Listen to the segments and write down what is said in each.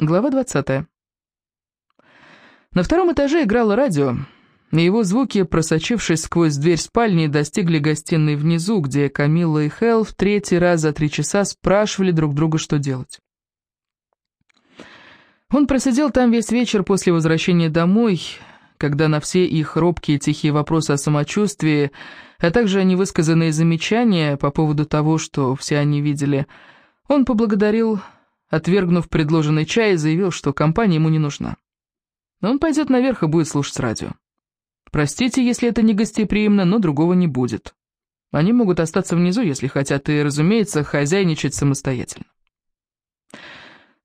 Глава 20. На втором этаже играло радио, и его звуки, просочившись сквозь дверь спальни, достигли гостиной внизу, где Камилла и Хелл в третий раз за три часа спрашивали друг друга, что делать. Он просидел там весь вечер после возвращения домой, когда на все их робкие тихие вопросы о самочувствии, а также невысказанные замечания по поводу того, что все они видели, он поблагодарил отвергнув предложенный чай, заявил, что компания ему не нужна. Но он пойдет наверх и будет слушать радио. Простите, если это не гостеприимно, но другого не будет. Они могут остаться внизу, если хотят, и, разумеется, хозяйничать самостоятельно.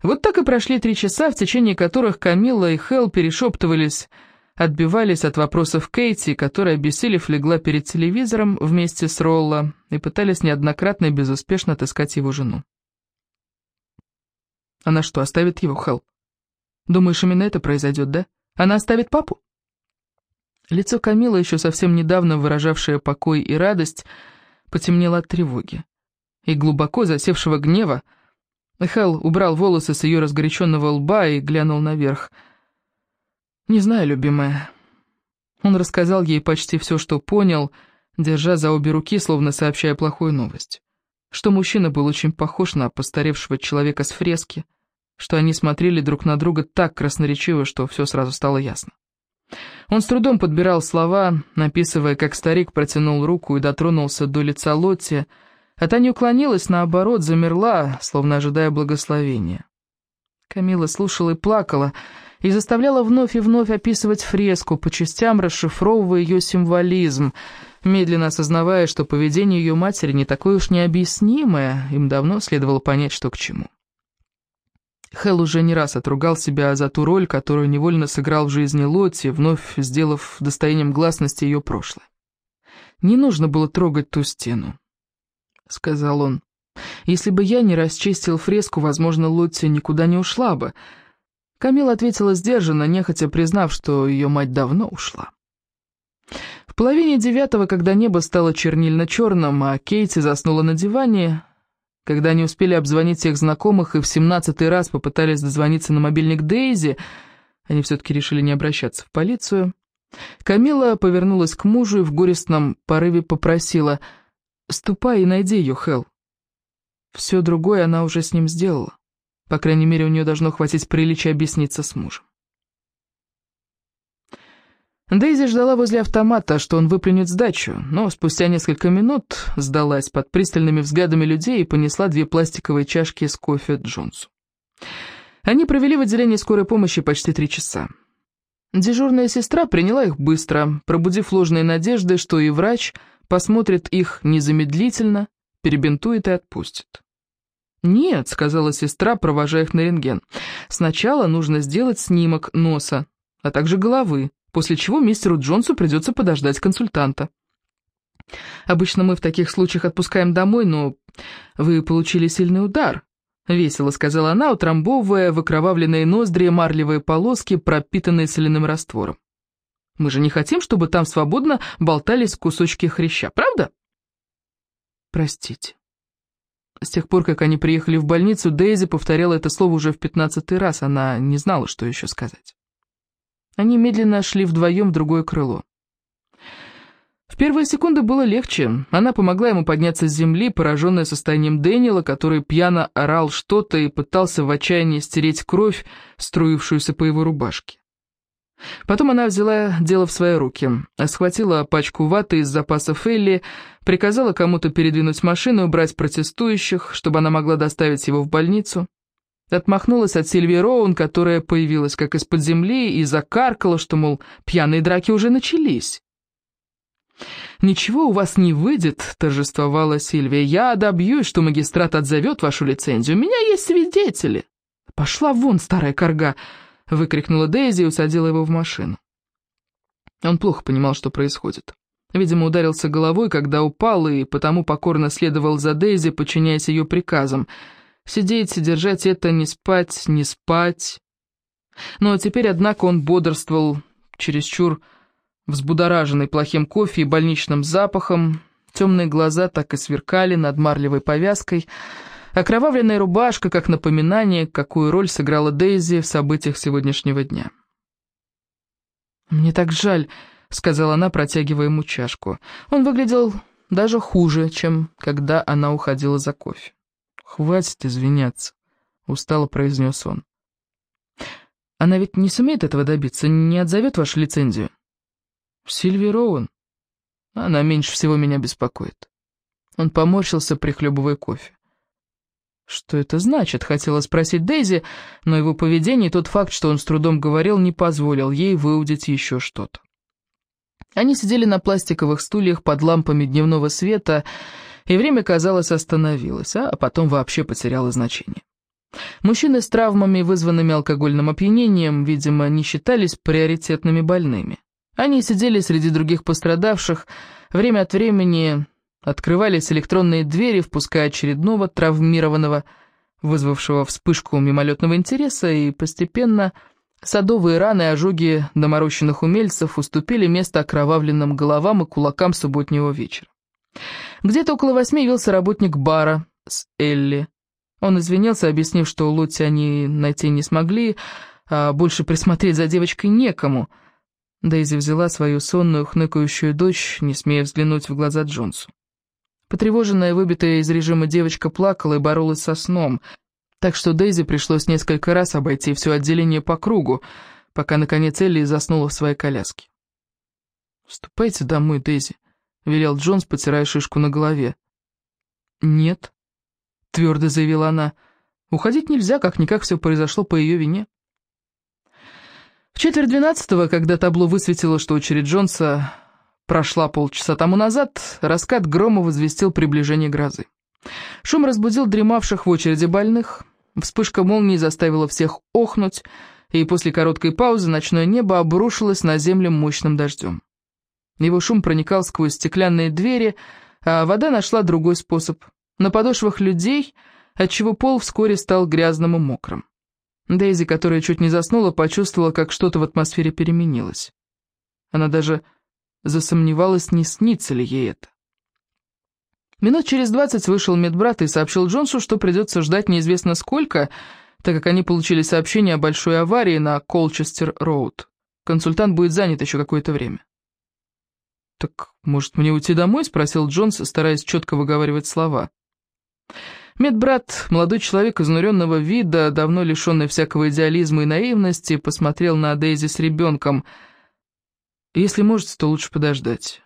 Вот так и прошли три часа, в течение которых Камилла и Хелл перешептывались, отбивались от вопросов Кейти, которая, обессилев, легла перед телевизором вместе с Ролло и пытались неоднократно и безуспешно отыскать его жену. Она что, оставит его, Хелл? Думаешь, именно это произойдет, да? Она оставит папу? Лицо Камилы, еще совсем недавно выражавшее покой и радость, потемнело от тревоги. И глубоко засевшего гнева Хелл убрал волосы с ее разгоряченного лба и глянул наверх. «Не знаю, любимая». Он рассказал ей почти все, что понял, держа за обе руки, словно сообщая плохую новость что мужчина был очень похож на постаревшего человека с фрески, что они смотрели друг на друга так красноречиво, что все сразу стало ясно. Он с трудом подбирал слова, написывая, как старик протянул руку и дотронулся до лица Лотти, а та не уклонилась, наоборот, замерла, словно ожидая благословения. Камила слушала и плакала, и заставляла вновь и вновь описывать фреску, по частям расшифровывая ее символизм — медленно осознавая, что поведение ее матери не такое уж необъяснимое, им давно следовало понять, что к чему. Хелл уже не раз отругал себя за ту роль, которую невольно сыграл в жизни Лотти, вновь сделав достоянием гласности ее прошлое. «Не нужно было трогать ту стену», — сказал он. «Если бы я не расчистил фреску, возможно, Лотти никуда не ушла бы». Камила ответила сдержанно, нехотя признав, что ее мать давно ушла. В половине девятого, когда небо стало чернильно-черным, а Кейти заснула на диване, когда они успели обзвонить всех знакомых и в семнадцатый раз попытались дозвониться на мобильник Дейзи, они все-таки решили не обращаться в полицию, Камила повернулась к мужу и в горестном порыве попросила «Ступай и найди ее, Хелл». Все другое она уже с ним сделала. По крайней мере, у нее должно хватить приличия объясниться с мужем. Дейзи ждала возле автомата, что он выплюнет сдачу, но спустя несколько минут сдалась под пристальными взглядами людей и понесла две пластиковые чашки с кофе Джонсу. Они провели в отделении скорой помощи почти три часа. Дежурная сестра приняла их быстро, пробудив ложные надежды, что и врач посмотрит их незамедлительно, перебинтует и отпустит. «Нет», — сказала сестра, провожая их на рентген, — «сначала нужно сделать снимок носа, а также головы, после чего мистеру Джонсу придется подождать консультанта. Обычно мы в таких случаях отпускаем домой, но вы получили сильный удар, — весело сказала она, утрамбовывая в окровавленные ноздри марлевые полоски, пропитанные соляным раствором. Мы же не хотим, чтобы там свободно болтались кусочки хряща, правда? Простите. С тех пор, как они приехали в больницу, Дейзи повторяла это слово уже в пятнадцатый раз, она не знала, что еще сказать. Они медленно шли вдвоем в другое крыло. В первые секунды было легче. Она помогла ему подняться с земли, пораженная состоянием Дэниела, который пьяно орал что-то и пытался в отчаянии стереть кровь, струившуюся по его рубашке. Потом она взяла дело в свои руки, схватила пачку ваты из запасов Элли, приказала кому-то передвинуть машину и убрать протестующих, чтобы она могла доставить его в больницу. Отмахнулась от Сильвии Роун, которая появилась как из-под земли и закаркала, что, мол, пьяные драки уже начались. «Ничего у вас не выйдет», — торжествовала Сильвия. «Я добьюсь, что магистрат отзовет вашу лицензию. У меня есть свидетели». «Пошла вон, старая корга!» — выкрикнула Дейзи и усадила его в машину. Он плохо понимал, что происходит. Видимо, ударился головой, когда упал, и потому покорно следовал за Дейзи, подчиняясь ее приказам — Сидеть, держать это, не спать, не спать. Но теперь, однако, он бодрствовал, чересчур взбудораженный плохим кофе и больничным запахом. Темные глаза так и сверкали над марлевой повязкой, Окровавленная рубашка, как напоминание, какую роль сыграла Дейзи в событиях сегодняшнего дня. «Мне так жаль», — сказала она, протягивая ему чашку. Он выглядел даже хуже, чем когда она уходила за кофе. «Хватит извиняться», — устало произнес он. «Она ведь не сумеет этого добиться, не отзовет вашу лицензию?» «Сильви Роуэн. Она меньше всего меня беспокоит». Он поморщился, прихлебывая кофе. Что это значит, хотела спросить Дейзи, но его поведение и тот факт, что он с трудом говорил, не позволил ей выудить еще что-то. Они сидели на пластиковых стульях под лампами дневного света, и время, казалось, остановилось, а потом вообще потеряло значение. Мужчины с травмами, вызванными алкогольным опьянением, видимо, не считались приоритетными больными. Они сидели среди других пострадавших, время от времени Открывались электронные двери, впуская очередного травмированного, вызвавшего вспышку мимолетного интереса, и постепенно садовые раны и ожоги доморощенных умельцев уступили место окровавленным головам и кулакам субботнего вечера. Где-то около восьми явился работник бара с Элли. Он извинился, объяснив, что Лотти они найти не смогли, а больше присмотреть за девочкой некому. Дейзи взяла свою сонную, хныкающую дочь, не смея взглянуть в глаза Джонсу. Потревоженная, выбитая из режима девочка плакала и боролась со сном, так что Дейзи пришлось несколько раз обойти все отделение по кругу, пока, наконец, Элли заснула в своей коляске. «Ступайте домой, Дейзи», — велел Джонс, потирая шишку на голове. «Нет», — твердо заявила она, — «уходить нельзя, как-никак все произошло по ее вине». В четверть двенадцатого, когда табло высветило, что очередь Джонса прошла полчаса тому назад, раскат грома возвестил приближение грозы. Шум разбудил дремавших в очереди больных, вспышка молнии заставила всех охнуть, и после короткой паузы ночное небо обрушилось на землю мощным дождем. Его шум проникал сквозь стеклянные двери, а вода нашла другой способ — на подошвах людей, отчего пол вскоре стал грязным и мокрым. Дейзи, которая чуть не заснула, почувствовала, как что-то в атмосфере переменилось. Она даже засомневалась, не снится ли ей это. Минут через двадцать вышел медбрат и сообщил Джонсу, что придется ждать неизвестно сколько, так как они получили сообщение о большой аварии на Колчестер-Роуд. Консультант будет занят еще какое-то время. «Так, может, мне уйти домой?» — спросил Джонс, стараясь четко выговаривать слова. Медбрат, молодой человек изнуренного вида, давно лишенный всякого идеализма и наивности, посмотрел на Дейзи с ребенком — если можете, то лучше подождать.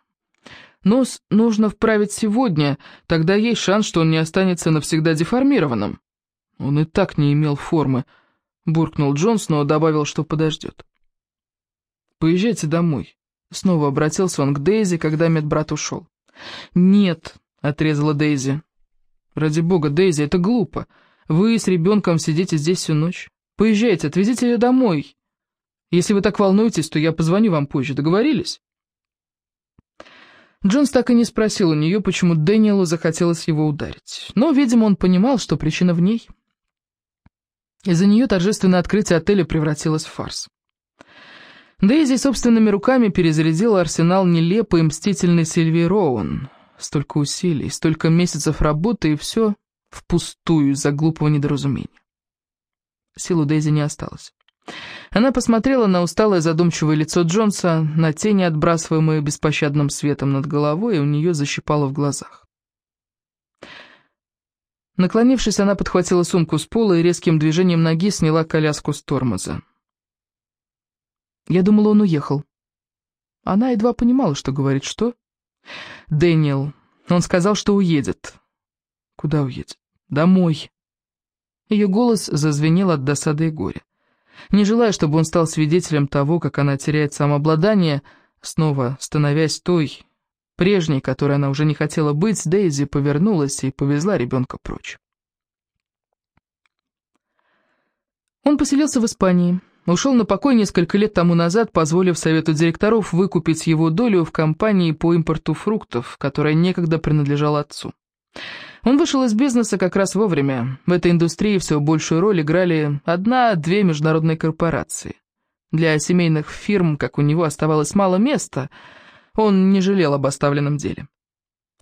Нос нужно вправить сегодня, тогда есть шанс, что он не останется навсегда деформированным. Он и так не имел формы, буркнул Джонс, но добавил, что подождет. «Поезжайте домой», — снова обратился он к Дейзи, когда медбрат ушел. «Нет», — отрезала Дейзи. «Ради бога, Дейзи, это глупо. Вы с ребенком сидите здесь всю ночь. Поезжайте, отвезите ее домой. Если вы так волнуетесь, то я позвоню вам позже. Договорились?» Джонс так и не спросил у нее, почему Дэниелу захотелось его ударить. Но, видимо, он понимал, что причина в ней. Из-за нее торжественное открытие отеля превратилось в фарс. Дейзи собственными руками перезарядила арсенал нелепой и Сильвии Роуэн. Столько усилий, столько месяцев работы, и все впустую из-за глупого недоразумения. Сил у Дейзи не осталось. Она посмотрела на усталое задумчивое лицо Джонса, на тени, отбрасываемые беспощадным светом над головой, и у нее защипало в глазах. Наклонившись, она подхватила сумку с пола и резким движением ноги сняла коляску с тормоза. Я думала, он уехал. Она едва понимала, что говорит, что? «Дэниел, он сказал, что уедет». «Куда уедет?» «Домой». Ее голос зазвенел от досады и горя. Не желая, чтобы он стал свидетелем того, как она теряет самообладание, снова становясь той, прежней, которой она уже не хотела быть, Дейзи повернулась и повезла ребенка прочь. Он поселился в Испании. Ушел на покой несколько лет тому назад, позволив совету директоров выкупить его долю в компании по импорту фруктов, которая некогда принадлежала отцу. Он вышел из бизнеса как раз вовремя. В этой индустрии все большую роль играли одна-две международные корпорации. Для семейных фирм, как у него оставалось мало места, он не жалел об оставленном деле.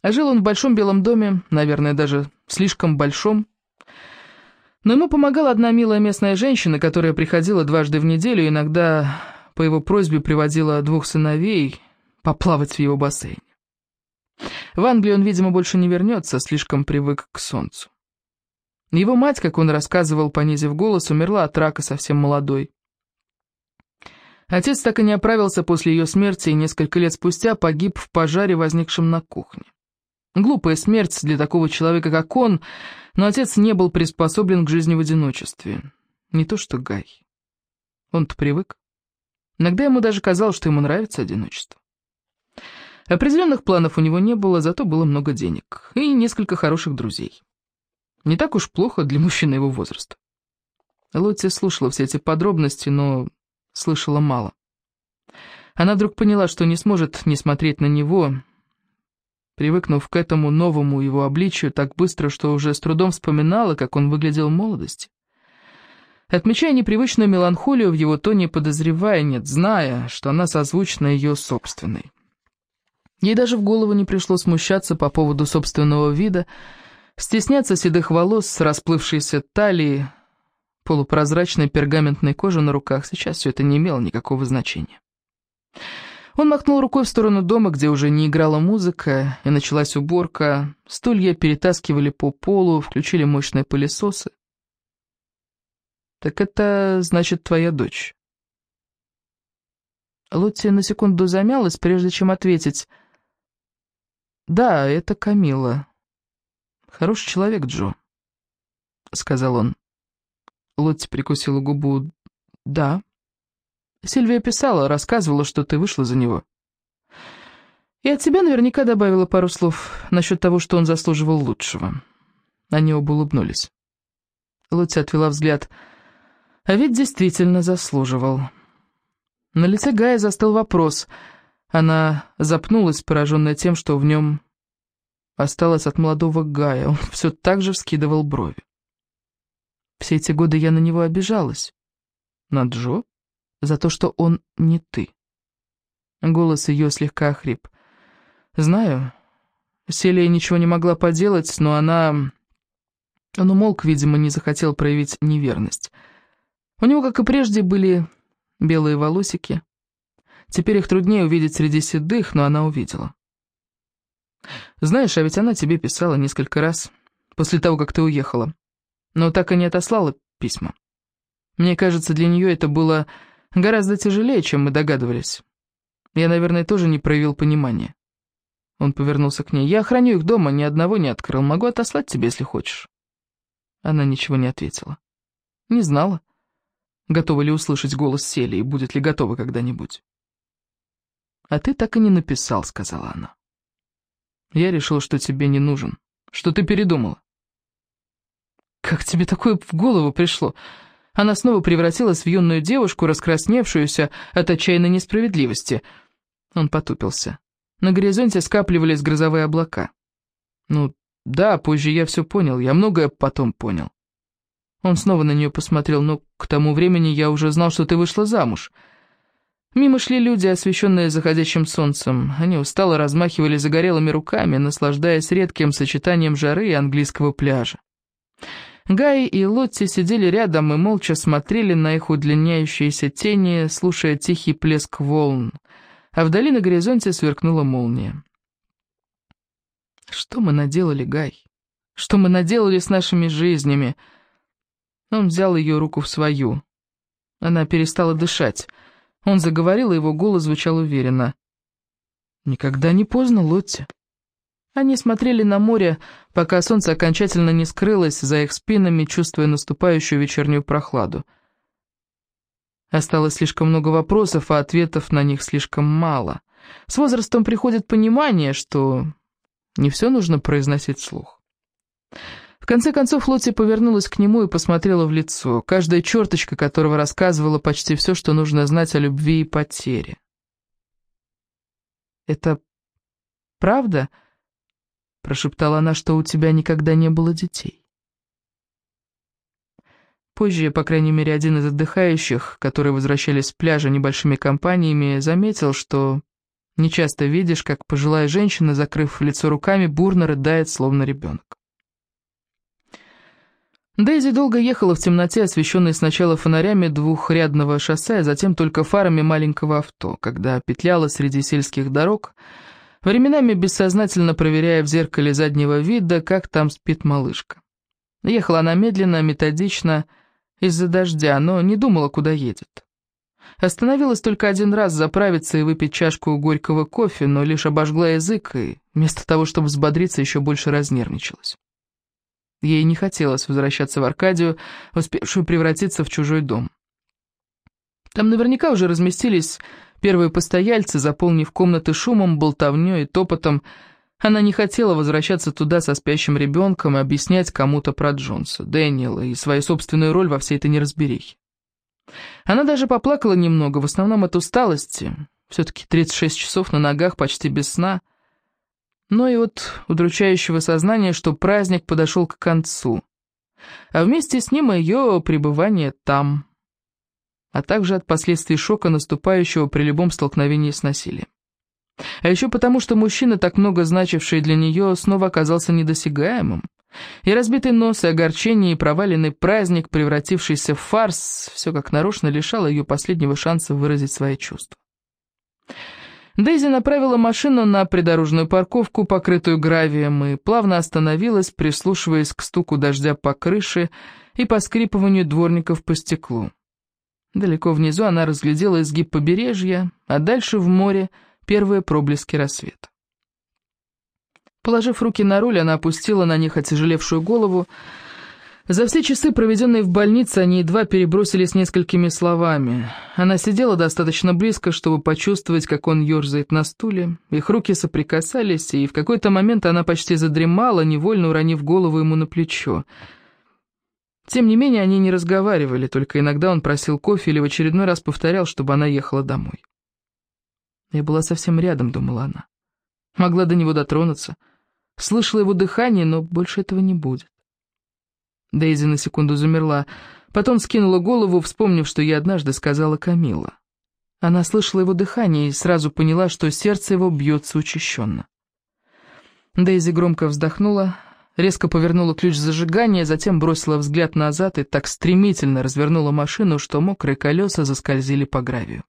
А жил он в большом белом доме, наверное, даже слишком большом, Но ему помогала одна милая местная женщина, которая приходила дважды в неделю, иногда по его просьбе приводила двух сыновей поплавать в его бассейне. В Англию он, видимо, больше не вернется, слишком привык к солнцу. Его мать, как он рассказывал, понизив голос, умерла от рака совсем молодой. Отец так и не оправился после ее смерти и несколько лет спустя погиб в пожаре, возникшем на кухне. Глупая смерть для такого человека, как он, но отец не был приспособлен к жизни в одиночестве. Не то что Гай. Он-то привык. Иногда ему даже казалось, что ему нравится одиночество. Определенных планов у него не было, зато было много денег и несколько хороших друзей. Не так уж плохо для мужчины его возраста. Лотти слушала все эти подробности, но слышала мало. Она вдруг поняла, что не сможет не смотреть на него, привыкнув к этому новому его обличию так быстро, что уже с трудом вспоминала, как он выглядел в молодости. Отмечая непривычную меланхолию в его тоне, подозревая, нет, зная, что она созвучна ее собственной. Ей даже в голову не пришло смущаться по поводу собственного вида, стесняться седых волос, расплывшейся талии, полупрозрачной пергаментной кожи на руках. Сейчас все это не имело никакого значения. Он махнул рукой в сторону дома, где уже не играла музыка, и началась уборка. Стулья перетаскивали по полу, включили мощные пылесосы. «Так это, значит, твоя дочь?» Лотти на секунду замялась, прежде чем ответить. «Да, это Камила. Хороший человек, Джо», — сказал он. Лотти прикусила губу. «Да». Сильвия писала, рассказывала, что ты вышла за него. И от тебя наверняка добавила пару слов насчет того, что он заслуживал лучшего. Они оба улыбнулись. Лотти отвела взгляд. А ведь действительно заслуживал. На лице Гая застыл вопрос. Она запнулась, пораженная тем, что в нем осталось от молодого Гая. Он все так же вскидывал брови. Все эти годы я на него обижалась. На Джо? За то, что он не ты. Голос ее слегка охрип. Знаю, Селия ничего не могла поделать, но она... Он умолк, видимо, не захотел проявить неверность. У него, как и прежде, были белые волосики. Теперь их труднее увидеть среди седых, но она увидела. Знаешь, а ведь она тебе писала несколько раз после того, как ты уехала, но так и не отослала письма. Мне кажется, для нее это было Гораздо тяжелее, чем мы догадывались. Я, наверное, тоже не проявил понимания. Он повернулся к ней. «Я охраню их дома, ни одного не открыл. Могу отослать тебе, если хочешь». Она ничего не ответила. Не знала, готова ли услышать голос Сели и будет ли готова когда-нибудь. «А ты так и не написал», — сказала она. «Я решил, что тебе не нужен, что ты передумала». «Как тебе такое в голову пришло?» Она снова превратилась в юную девушку, раскрасневшуюся от отчаянной несправедливости. Он потупился. На горизонте скапливались грозовые облака. «Ну, да, позже я все понял, я многое потом понял». Он снова на нее посмотрел, но к тому времени я уже знал, что ты вышла замуж. Мимо шли люди, освещенные заходящим солнцем. Они устало размахивали загорелыми руками, наслаждаясь редким сочетанием жары и английского пляжа. Гай и Лотти сидели рядом и молча смотрели на их удлиняющиеся тени, слушая тихий плеск волн, а вдали на горизонте сверкнула молния. «Что мы наделали, Гай? Что мы наделали с нашими жизнями?» Он взял ее руку в свою. Она перестала дышать. Он заговорил, и его голос звучал уверенно. «Никогда не поздно, Лотти. Они смотрели на море, пока солнце окончательно не скрылось за их спинами, чувствуя наступающую вечернюю прохладу. Осталось слишком много вопросов, а ответов на них слишком мало. С возрастом приходит понимание, что не все нужно произносить вслух. В конце концов Лотти повернулась к нему и посмотрела в лицо, каждая черточка которого рассказывала почти все, что нужно знать о любви и потере. «Это правда?» Прошептала она, что у тебя никогда не было детей. Позже, по крайней мере, один из отдыхающих, которые возвращались с пляжа небольшими компаниями, заметил, что нечасто видишь, как пожилая женщина, закрыв лицо руками, бурно рыдает, словно ребенок. Дейзи долго ехала в темноте, освещенной сначала фонарями двухрядного шоссе, а затем только фарами маленького авто, когда петляла среди сельских дорог, временами бессознательно проверяя в зеркале заднего вида, как там спит малышка. Ехала она медленно, методично, из-за дождя, но не думала, куда едет. Остановилась только один раз заправиться и выпить чашку горького кофе, но лишь обожгла язык и, вместо того, чтобы взбодриться, еще больше разнервничалась. Ей не хотелось возвращаться в Аркадию, успевшую превратиться в чужой дом. Там наверняка уже разместились первые постояльцы, заполнив комнаты шумом, болтовнёй и топотом. Она не хотела возвращаться туда со спящим ребенком и объяснять кому-то про Джонса, Дэниела и свою собственную роль во всей этой неразберихе. Она даже поплакала немного, в основном от усталости. Все-таки 36 часов на ногах, почти без сна — но и от удручающего сознания, что праздник подошел к концу, а вместе с ним ее пребывание там, а также от последствий шока, наступающего при любом столкновении с насилием. А еще потому, что мужчина, так много значивший для нее, снова оказался недосягаемым. И разбитый нос, и огорчение, и проваленный праздник, превратившийся в фарс, все как нарочно лишало ее последнего шанса выразить свои чувства. Дейзи направила машину на придорожную парковку, покрытую гравием, и плавно остановилась, прислушиваясь к стуку дождя по крыше и поскрипыванию дворников по стеклу. Далеко внизу она разглядела изгиб побережья, а дальше в море первые проблески рассвета. Положив руки на руль, она опустила на них отяжелевшую голову, за все часы, проведенные в больнице, они едва перебросились несколькими словами. Она сидела достаточно близко, чтобы почувствовать, как он ерзает на стуле. Их руки соприкасались, и в какой-то момент она почти задремала, невольно уронив голову ему на плечо. Тем не менее, они не разговаривали, только иногда он просил кофе или в очередной раз повторял, чтобы она ехала домой. Я была совсем рядом, думала она. Могла до него дотронуться. Слышала его дыхание, но больше этого не будет. Дейзи на секунду замерла, потом скинула голову, вспомнив, что я однажды сказала Камила. Она слышала его дыхание и сразу поняла, что сердце его бьется учащенно. Дейзи громко вздохнула, резко повернула ключ зажигания, затем бросила взгляд назад и так стремительно развернула машину, что мокрые колеса заскользили по гравию.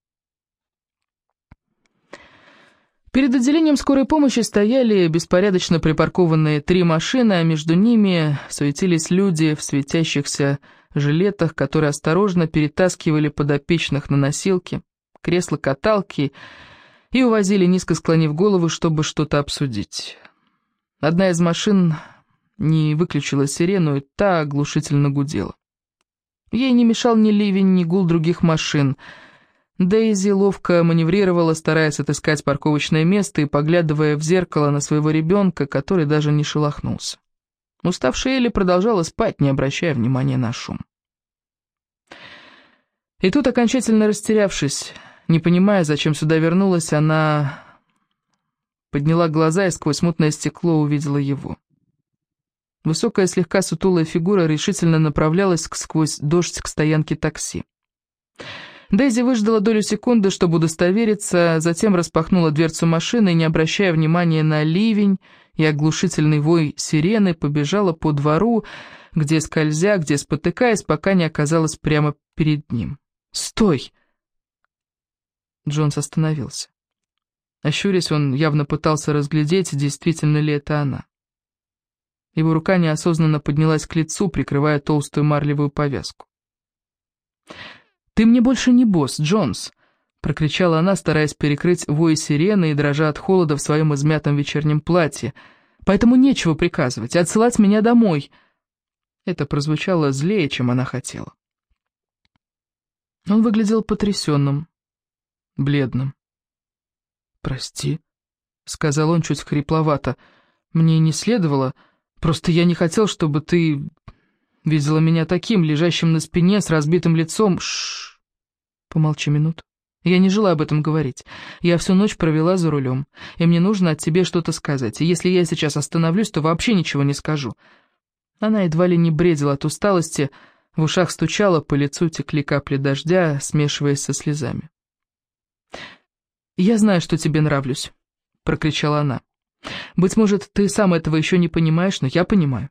Перед отделением скорой помощи стояли беспорядочно припаркованные три машины, а между ними суетились люди в светящихся жилетах, которые осторожно перетаскивали подопечных на носилки, кресла-каталки и увозили, низко склонив голову, чтобы что-то обсудить. Одна из машин не выключила сирену, и та оглушительно гудела. Ей не мешал ни ливень, ни гул других машин — Дейзи ловко маневрировала, стараясь отыскать парковочное место и поглядывая в зеркало на своего ребенка, который даже не шелохнулся. Уставшая Элли продолжала спать, не обращая внимания на шум. И тут, окончательно растерявшись, не понимая, зачем сюда вернулась, она подняла глаза и сквозь мутное стекло увидела его. Высокая, слегка сутулая фигура решительно направлялась сквозь дождь к стоянке такси. Дейзи выждала долю секунды, чтобы удостовериться, затем распахнула дверцу машины и, не обращая внимания на ливень и оглушительный вой сирены, побежала по двору, где скользя, где спотыкаясь, пока не оказалась прямо перед ним. «Стой!» Джонс остановился. Ощурясь, он явно пытался разглядеть, действительно ли это она. Его рука неосознанно поднялась к лицу, прикрывая толстую марлевую повязку. «Ты мне больше не босс, Джонс!» — прокричала она, стараясь перекрыть вой сирены и дрожа от холода в своем измятом вечернем платье. «Поэтому нечего приказывать, отсылать меня домой!» Это прозвучало злее, чем она хотела. Он выглядел потрясенным, бледным. «Прости», — сказал он чуть хрипловато, — «мне не следовало, просто я не хотел, чтобы ты Видела меня таким, лежащим на спине, с разбитым лицом. Шш. Помолчи минут. Я не желаю об этом говорить. Я всю ночь провела за рулем, и мне нужно от тебе что-то сказать. И если я сейчас остановлюсь, то вообще ничего не скажу. Она едва ли не бредила от усталости, в ушах стучала, по лицу текли капли дождя, смешиваясь со слезами. «Я знаю, что тебе нравлюсь», — прокричала она. «Быть может, ты сам этого еще не понимаешь, но я понимаю.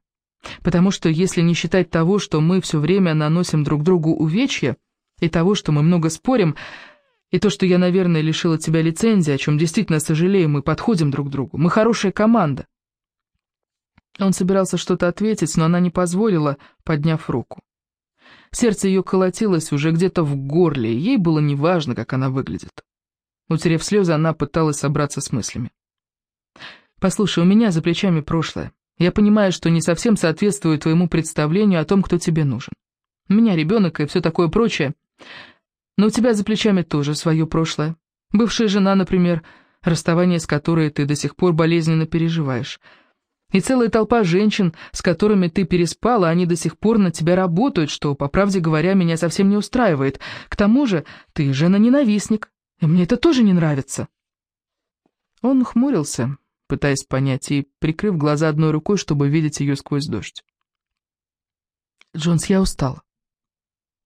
Потому что если не считать того, что мы все время наносим друг другу увечья, и того, что мы много спорим, и то, что я, наверное, лишила тебя лицензии, о чем действительно сожалею, мы подходим друг к другу, мы хорошая команда. Он собирался что-то ответить, но она не позволила, подняв руку. Сердце ее колотилось уже где-то в горле, и ей было неважно, как она выглядит. Утерев слезы, она пыталась собраться с мыслями. «Послушай, у меня за плечами прошлое. Я понимаю, что не совсем соответствую твоему представлению о том, кто тебе нужен. У меня ребенок и все такое прочее. Но у тебя за плечами тоже свое прошлое. Бывшая жена, например, расставание с которой ты до сих пор болезненно переживаешь. И целая толпа женщин, с которыми ты переспала, они до сих пор на тебя работают, что, по правде говоря, меня совсем не устраивает. К тому же ты жена-ненавистник, и мне это тоже не нравится. Он хмурился, пытаясь понять, и прикрыв глаза одной рукой, чтобы видеть ее сквозь дождь. «Джонс, я устала.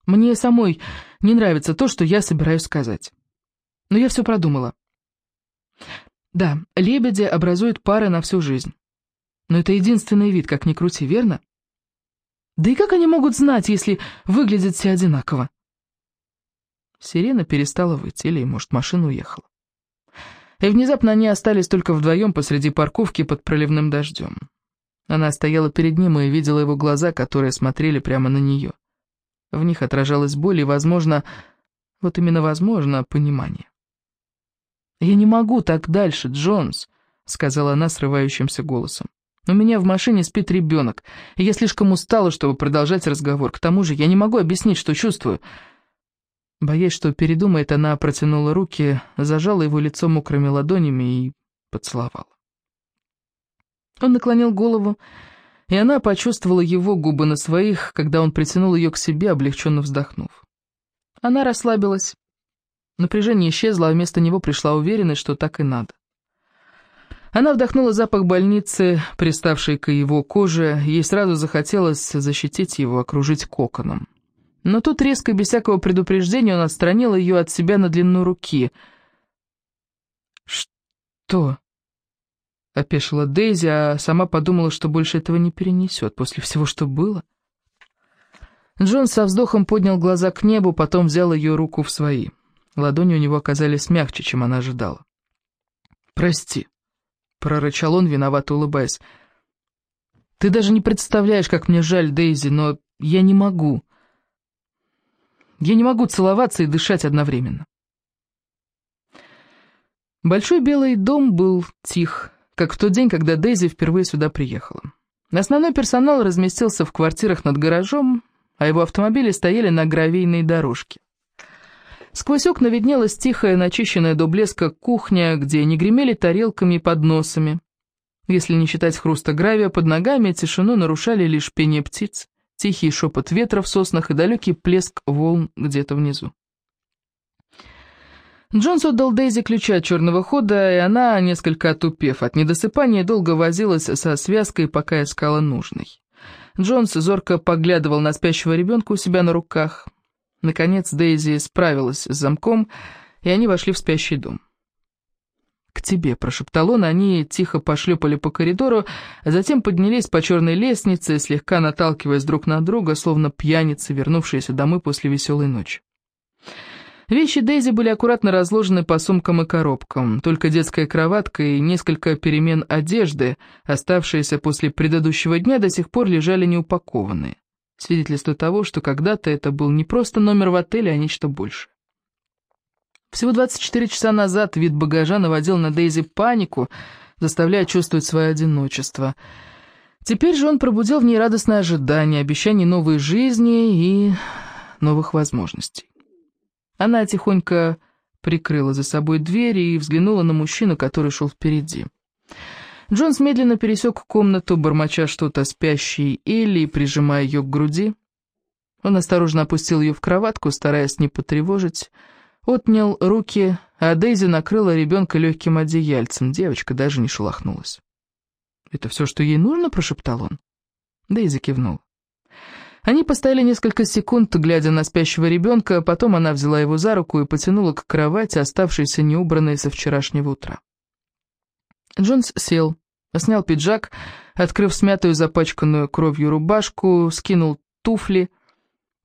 Мне самой не нравится то, что я собираюсь сказать. Но я все продумала. Да, лебеди образуют пары на всю жизнь. Но это единственный вид, как ни крути, верно? Да и как они могут знать, если выглядят все одинаково? Сирена перестала выйти, или, может, машина уехала. И внезапно они остались только вдвоем посреди парковки под проливным дождем. Она стояла перед ним и видела его глаза, которые смотрели прямо на нее. В них отражалась боль и, возможно, вот именно возможно, понимание. «Я не могу так дальше, Джонс», — сказала она срывающимся голосом. «У меня в машине спит ребенок, и я слишком устала, чтобы продолжать разговор. К тому же я не могу объяснить, что чувствую». Боясь, что передумает, она протянула руки, зажала его лицо мокрыми ладонями и поцеловала. Он наклонил голову, и она почувствовала его губы на своих, когда он притянул ее к себе, облегченно вздохнув. Она расслабилась. Напряжение исчезло, а вместо него пришла уверенность, что так и надо. Она вдохнула запах больницы, приставшей к его коже, ей сразу захотелось защитить его, окружить коконом. Но тут резко, без всякого предупреждения, он отстранил ее от себя на длину руки. «Что?» — опешила Дейзи, а сама подумала, что больше этого не перенесет после всего, что было. Джон со вздохом поднял глаза к небу, потом взял ее руку в свои. Ладони у него оказались мягче, чем она ожидала. «Прости», — прорычал он, виновато улыбаясь. «Ты даже не представляешь, как мне жаль, Дейзи, но я не могу. Я не могу целоваться и дышать одновременно». Большой белый дом был тих, как в тот день, когда Дейзи впервые сюда приехала. Основной персонал разместился в квартирах над гаражом, а его автомобили стояли на гравийной дорожке. Сквозь окна виднелась тихая, начищенная до блеска кухня, где не гремели тарелками и подносами. Если не считать хруста гравия под ногами, тишину нарушали лишь пение птиц, тихий шепот ветра в соснах и далекий плеск волн где-то внизу. Джонс отдал Дейзи ключи от черного хода, и она, несколько отупев от недосыпания, долго возилась со связкой, пока искала нужный. Джонс зорко поглядывал на спящего ребенка у себя на руках. Наконец Дейзи справилась с замком, и они вошли в спящий дом. «К тебе», — прошептал он, они тихо пошлепали по коридору, а затем поднялись по черной лестнице, слегка наталкиваясь друг на друга, словно пьяницы, вернувшиеся домой после веселой ночи. Вещи Дейзи были аккуратно разложены по сумкам и коробкам, только детская кроватка и несколько перемен одежды, оставшиеся после предыдущего дня, до сих пор лежали неупакованные. Свидетельство того, что когда-то это был не просто номер в отеле, а нечто большее. Всего 24 часа назад вид багажа наводил на Дейзи панику, заставляя чувствовать свое одиночество. Теперь же он пробудил в ней радостное ожидание, обещание новой жизни и новых возможностей. Она тихонько прикрыла за собой дверь и взглянула на мужчину, который шел впереди. Джонс медленно пересек комнату, бормоча что-то спящей Элли прижимая ее к груди. Он осторожно опустил ее в кроватку, стараясь не потревожить, отнял руки, а Дейзи накрыла ребенка легким одеяльцем. Девочка даже не шелохнулась. «Это все, что ей нужно?» — прошептал он. Дейзи кивнул. Они постояли несколько секунд, глядя на спящего ребенка, потом она взяла его за руку и потянула к кровати, оставшейся неубранной со вчерашнего утра. Джонс сел, снял пиджак, Открыв смятую, запачканную кровью рубашку, скинул туфли.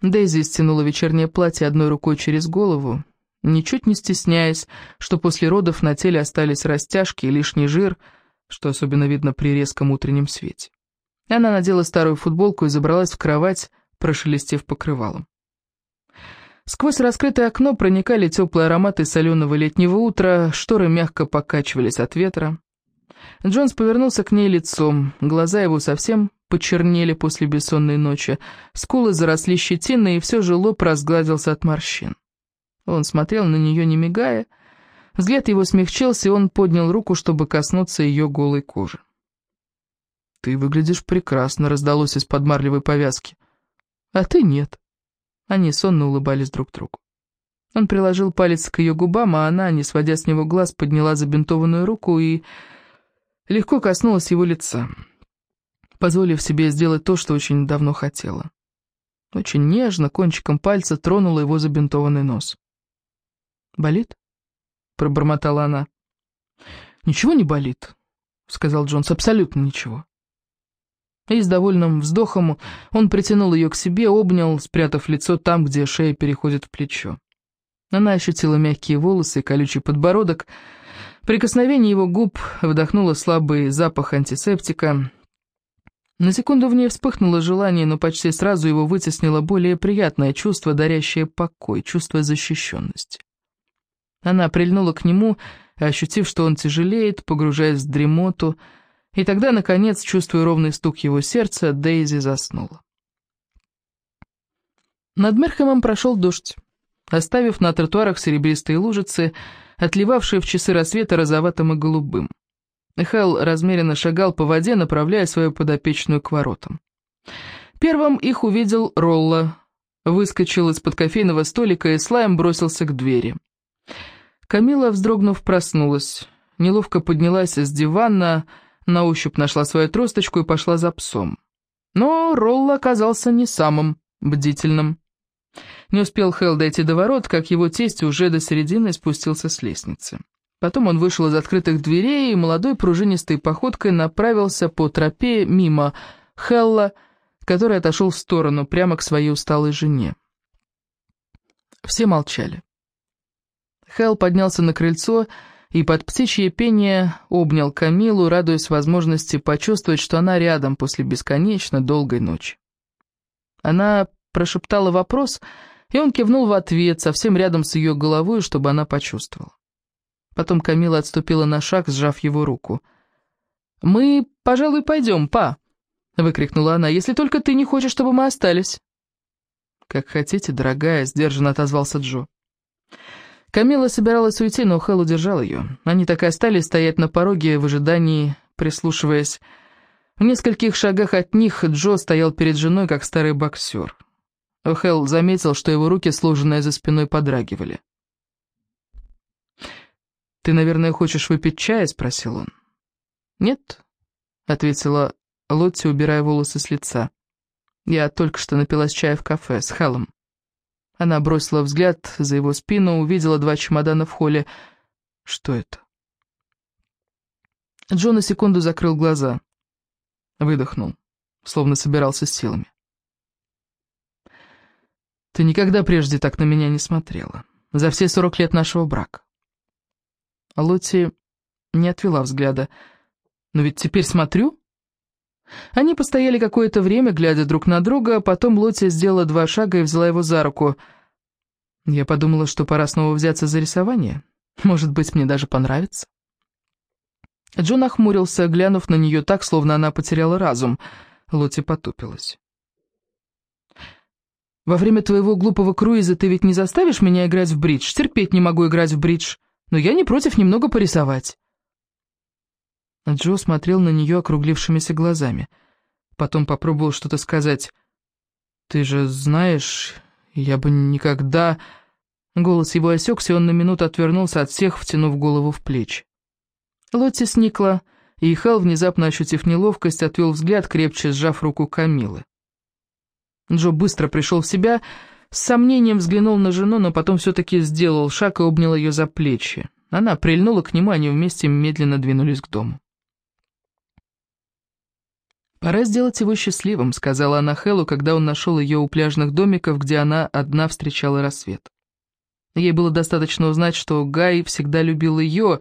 Дейзи стянула вечернее платье одной рукой через голову, ничуть не стесняясь, что после родов на теле остались растяжки и лишний жир, что особенно видно при резком утреннем свете. Она надела старую футболку и забралась в кровать, прошелестев покрывалом. Сквозь раскрытое окно проникали теплые ароматы соленого летнего утра, шторы мягко покачивались от ветра. Джонс повернулся к ней лицом, глаза его совсем почернели после бессонной ночи, скулы заросли щетиной, и все же лоб разгладился от морщин. Он смотрел на нее, не мигая. Взгляд его смягчился, и он поднял руку, чтобы коснуться ее голой кожи. «Ты выглядишь прекрасно», — раздалось из-под марлевой повязки. «А ты нет». Они сонно улыбались друг другу. Он приложил палец к ее губам, а она, не сводя с него глаз, подняла забинтованную руку и легко коснулась его лица, позволив себе сделать то, что очень давно хотела. Очень нежно, кончиком пальца тронула его забинтованный нос. «Болит?» — пробормотала она. «Ничего не болит», — сказал Джонс, — «абсолютно ничего». И с довольным вздохом он притянул ее к себе, обнял, спрятав лицо там, где шея переходит в плечо. Она ощутила мягкие волосы и колючий подбородок. Прикосновение его губ вдохнуло слабый запах антисептика. На секунду в ней вспыхнуло желание, но почти сразу его вытеснило более приятное чувство, дарящее покой, чувство защищенности. Она прильнула к нему, ощутив, что он тяжелеет, погружаясь в дремоту, и тогда, наконец, чувствуя ровный стук его сердца, Дейзи заснула. Над Мерхемом прошел дождь, оставив на тротуарах серебристые лужицы, отливавшие в часы рассвета розоватым и голубым. Хелл размеренно шагал по воде, направляя свою подопечную к воротам. Первым их увидел Ролла, выскочил из-под кофейного столика и слаем бросился к двери. Камила, вздрогнув, проснулась. Неловко поднялась с дивана, на ощупь нашла свою тросточку и пошла за псом. Но Ролла оказался не самым бдительным. Не успел Хелл дойти до ворот, как его тесть уже до середины спустился с лестницы. Потом он вышел из открытых дверей и молодой пружинистой походкой направился по тропе мимо Хелла, который отошел в сторону, прямо к своей усталой жене. Все молчали. Хэл поднялся на крыльцо и под птичье пение обнял Камилу, радуясь возможности почувствовать, что она рядом после бесконечно долгой ночи. Она прошептала вопрос, и он кивнул в ответ, совсем рядом с ее головой, чтобы она почувствовала. Потом Камила отступила на шаг, сжав его руку. «Мы, пожалуй, пойдем, па!» — выкрикнула она, — «если только ты не хочешь, чтобы мы остались». «Как хотите, дорогая», — сдержанно отозвался Джо. Камила собиралась уйти, но Хэл удержал ее. Они так и остались стоять на пороге в ожидании, прислушиваясь. В нескольких шагах от них Джо стоял перед женой, как старый боксер. Хэл заметил, что его руки, сложенные за спиной, подрагивали. «Ты, наверное, хочешь выпить чая?» — спросил он. «Нет», — ответила Лотти, убирая волосы с лица. «Я только что напилась чая в кафе с Хэллом». Она бросила взгляд за его спину, увидела два чемодана в холле. Что это? Джо на секунду закрыл глаза. Выдохнул, словно собирался с силами. «Ты никогда прежде так на меня не смотрела. За все сорок лет нашего брака». Лотти не отвела взгляда. «Но ведь теперь смотрю?» Они постояли какое-то время, глядя друг на друга, а потом Лотти сделала два шага и взяла его за руку. Я подумала, что пора снова взяться за рисование. Может быть, мне даже понравится. Джон охмурился, глянув на нее так, словно она потеряла разум. Лотти потупилась. «Во время твоего глупого круиза ты ведь не заставишь меня играть в бридж? Терпеть не могу играть в бридж, но я не против немного порисовать». Джо смотрел на нее округлившимися глазами. Потом попробовал что-то сказать. «Ты же знаешь, я бы никогда...» Голос его осекся, и он на минуту отвернулся от всех, втянув голову в плечи. Лотти сникла, и Хелл, внезапно ощутив неловкость, отвел взгляд, крепче сжав руку Камилы. Джо быстро пришел в себя, с сомнением взглянул на жену, но потом все-таки сделал шаг и обнял ее за плечи. Она прильнула к нему, они вместе медленно двинулись к дому. «Пора сделать его счастливым», — сказала она Хэллу, когда он нашел ее у пляжных домиков, где она одна встречала рассвет. Ей было достаточно узнать, что Гай всегда любил ее,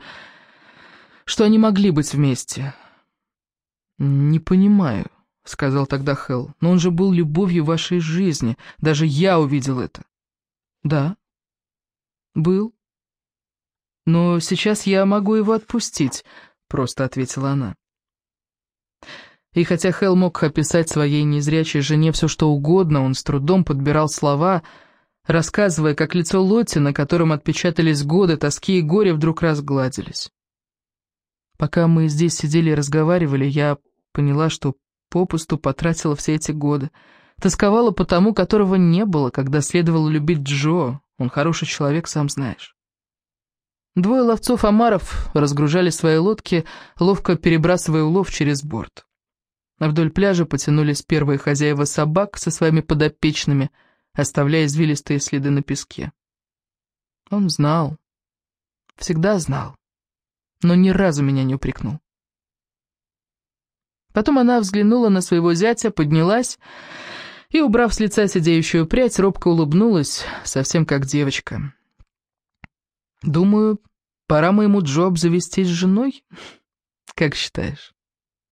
что они могли быть вместе. «Не понимаю», — сказал тогда Хелл, — «но он же был любовью вашей жизни, даже я увидел это». «Да, был. Но сейчас я могу его отпустить», — просто ответила она. И хотя Хелл мог описать своей незрячей жене все что угодно, он с трудом подбирал слова, рассказывая, как лицо Лотти, на котором отпечатались годы тоски и горя, вдруг разгладились. Пока мы здесь сидели и разговаривали, я поняла, что попусту потратила все эти годы. Тосковала по тому, которого не было, когда следовало любить Джо. Он хороший человек, сам знаешь. Двое ловцов-омаров разгружали свои лодки, ловко перебрасывая улов через борт. А вдоль пляжа потянулись первые хозяева собак со своими подопечными, оставляя извилистые следы на песке. Он знал, всегда знал, но ни разу меня не упрекнул. Потом она взглянула на своего зятя, поднялась и, убрав с лица сидеющую прядь, робко улыбнулась, совсем как девочка. «Думаю, пора моему Джо обзавестись с женой? Как считаешь?»